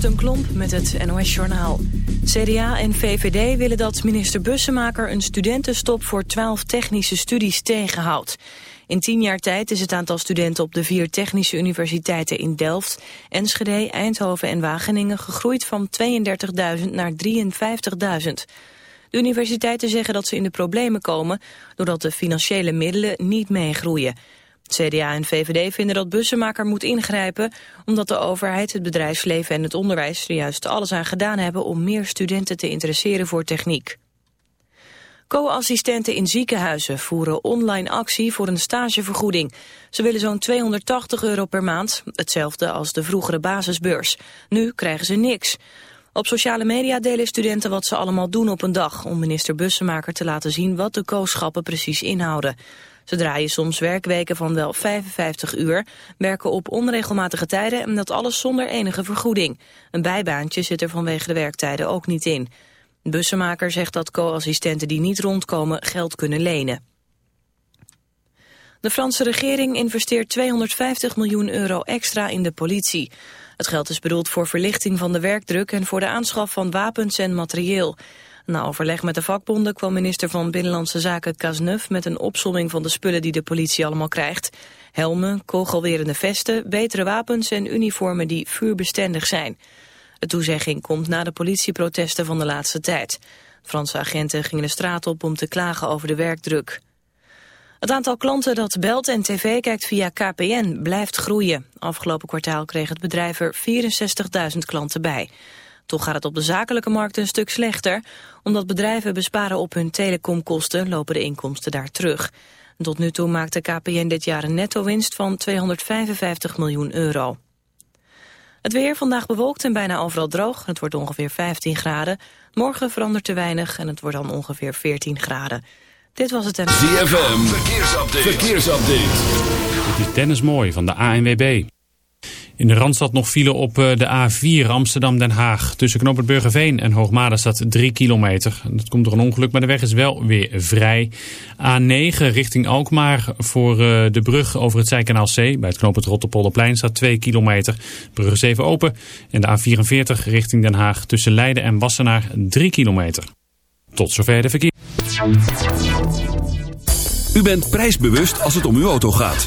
Kirsten Klomp met het NOS-journaal. CDA en VVD willen dat minister Bussemaker een studentenstop voor 12 technische studies tegenhoudt. In tien jaar tijd is het aantal studenten op de vier technische universiteiten in Delft, Enschede, Eindhoven en Wageningen gegroeid van 32.000 naar 53.000. De universiteiten zeggen dat ze in de problemen komen doordat de financiële middelen niet meegroeien. CDA en VVD vinden dat Bussemaker moet ingrijpen... omdat de overheid, het bedrijfsleven en het onderwijs... er juist alles aan gedaan hebben om meer studenten te interesseren voor techniek. Co-assistenten in ziekenhuizen voeren online actie voor een stagevergoeding. Ze willen zo'n 280 euro per maand, hetzelfde als de vroegere basisbeurs. Nu krijgen ze niks. Op sociale media delen studenten wat ze allemaal doen op een dag... om minister Bussemaker te laten zien wat de kooschappen precies inhouden. Ze draaien soms werkweken van wel 55 uur, werken op onregelmatige tijden en dat alles zonder enige vergoeding. Een bijbaantje zit er vanwege de werktijden ook niet in. De bussenmaker zegt dat co-assistenten die niet rondkomen geld kunnen lenen. De Franse regering investeert 250 miljoen euro extra in de politie. Het geld is bedoeld voor verlichting van de werkdruk en voor de aanschaf van wapens en materieel. Na overleg met de vakbonden kwam minister van Binnenlandse Zaken Cazeneuve met een opsomming van de spullen die de politie allemaal krijgt. Helmen, kogelwerende vesten, betere wapens en uniformen die vuurbestendig zijn. De toezegging komt na de politieprotesten van de laatste tijd. Franse agenten gingen de straat op om te klagen over de werkdruk. Het aantal klanten dat belt en tv kijkt via KPN blijft groeien. Afgelopen kwartaal kreeg het bedrijf er 64.000 klanten bij. Toch gaat het op de zakelijke markt een stuk slechter. Omdat bedrijven besparen op hun telecomkosten lopen de inkomsten daar terug. Tot nu toe maakte KPN dit jaar een netto-winst van 255 miljoen euro. Het weer vandaag bewolkt en bijna overal droog. Het wordt ongeveer 15 graden. Morgen verandert te weinig en het wordt dan ongeveer 14 graden. Dit was het en... ZFM, verkeersupdate. verkeersupdate. Dit is Dennis Mooi van de ANWB. In de Randstad nog file op eh, de A4 Amsterdam-Den Haag. Tussen Knoppen Burgerveen en Hoogmade staat 3 kilometer. Dat komt door een ongeluk, maar de weg is wel weer vrij. A9 richting Alkmaar voor eh, de brug over het Zijkanaal C. Bij het knooppunt Rotterpolderplein staat 2 kilometer. Brug is open. En de A44 richting Den Haag tussen Leiden en Wassenaar 3 kilometer. Tot zover de verkeer. U bent prijsbewust als het om uw auto gaat.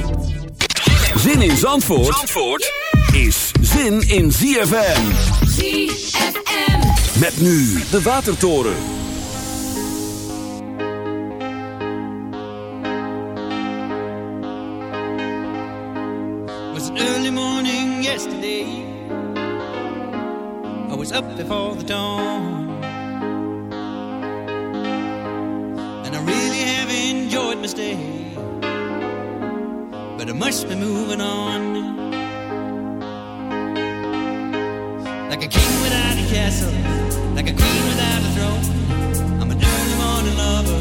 Zin in Zandvoort, Zandvoort is zin in ZFM. ZFM. Met nu de Watertoren. Was an early morning yesterday. I was up before the dawn. And I really have enjoyed my stay. But I must be moving on. Like a king without a castle, like a queen without a throne. I'm an early morning lover,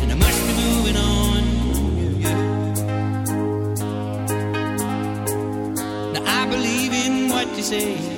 and I must be moving on. Yeah. Now I believe in what you say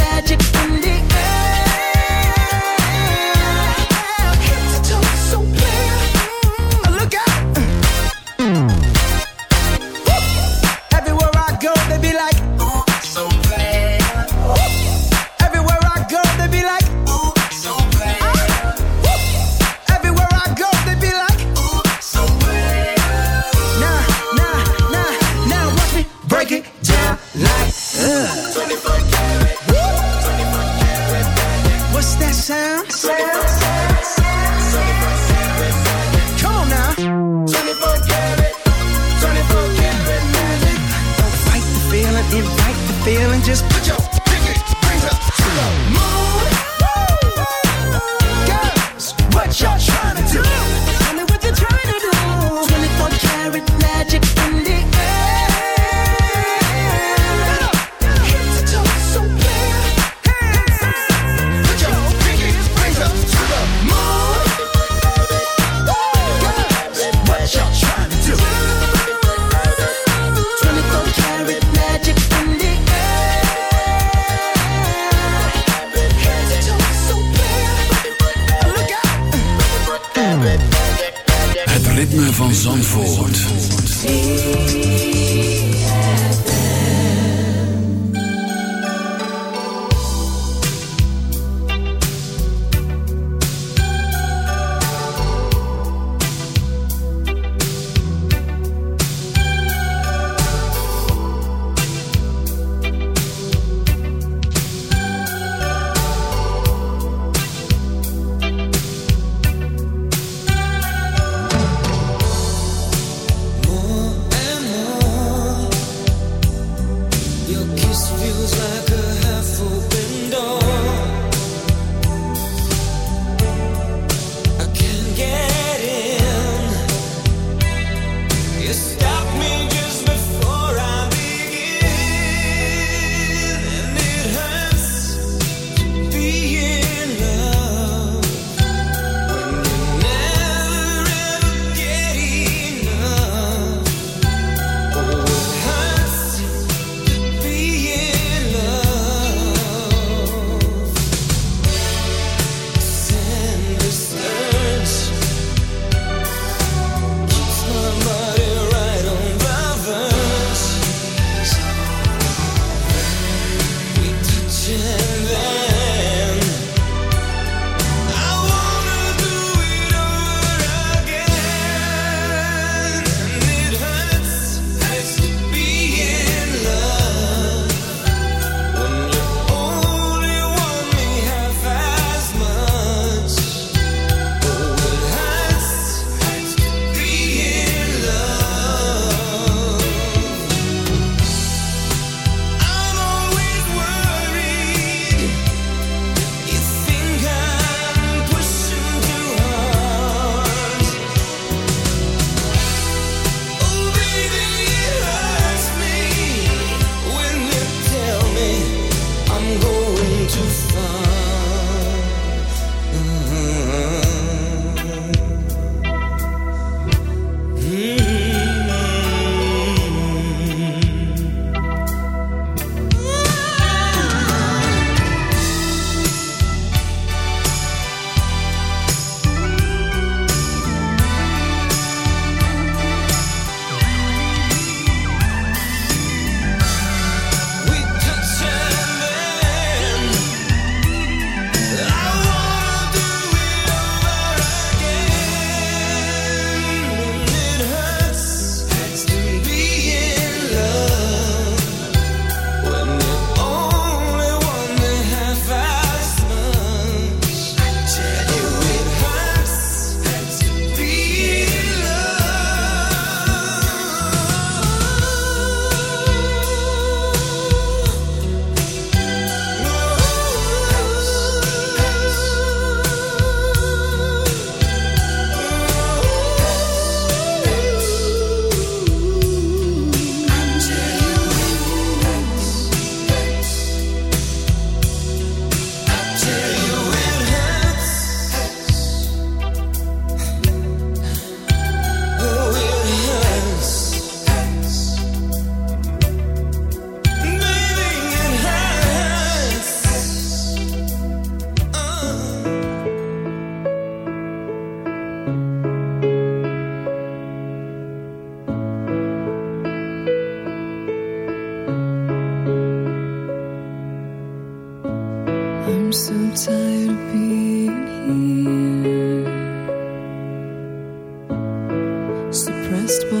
suppressed by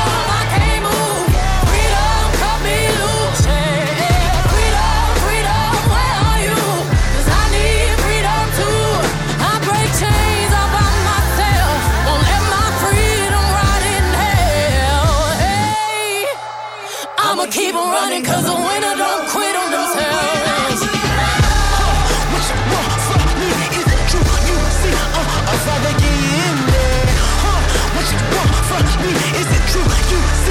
You